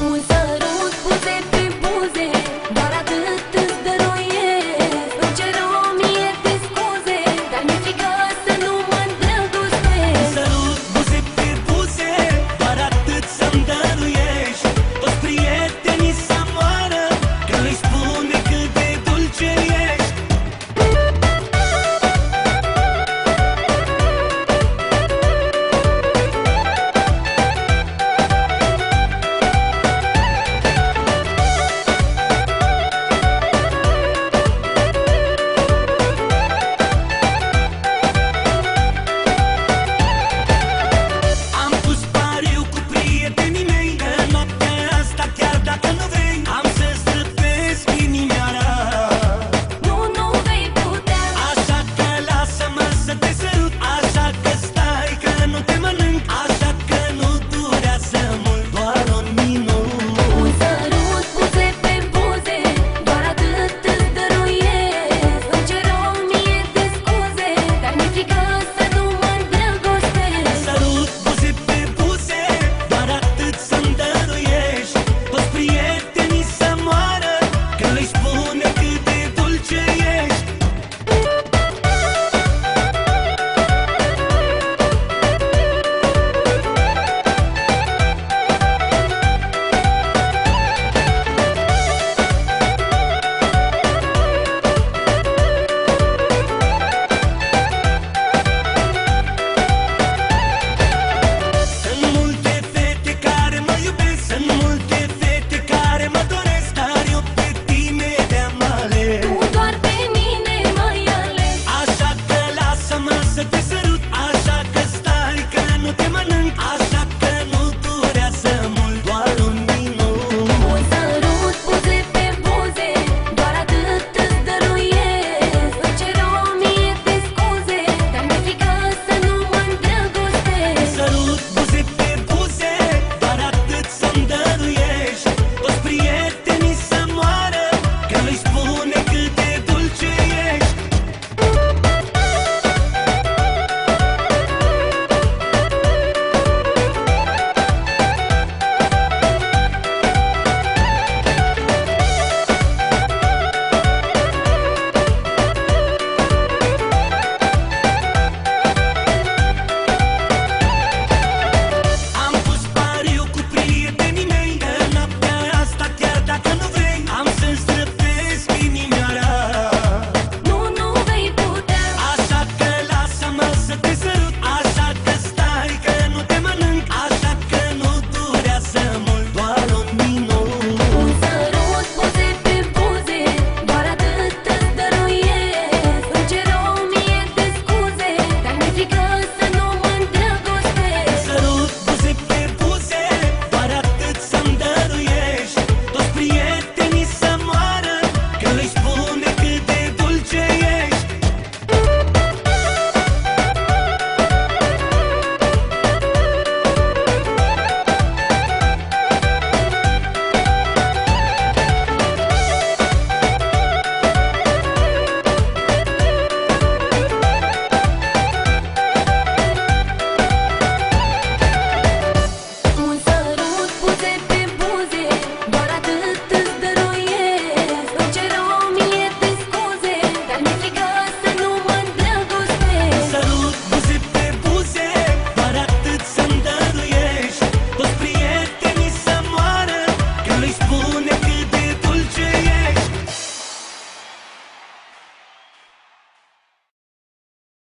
Muita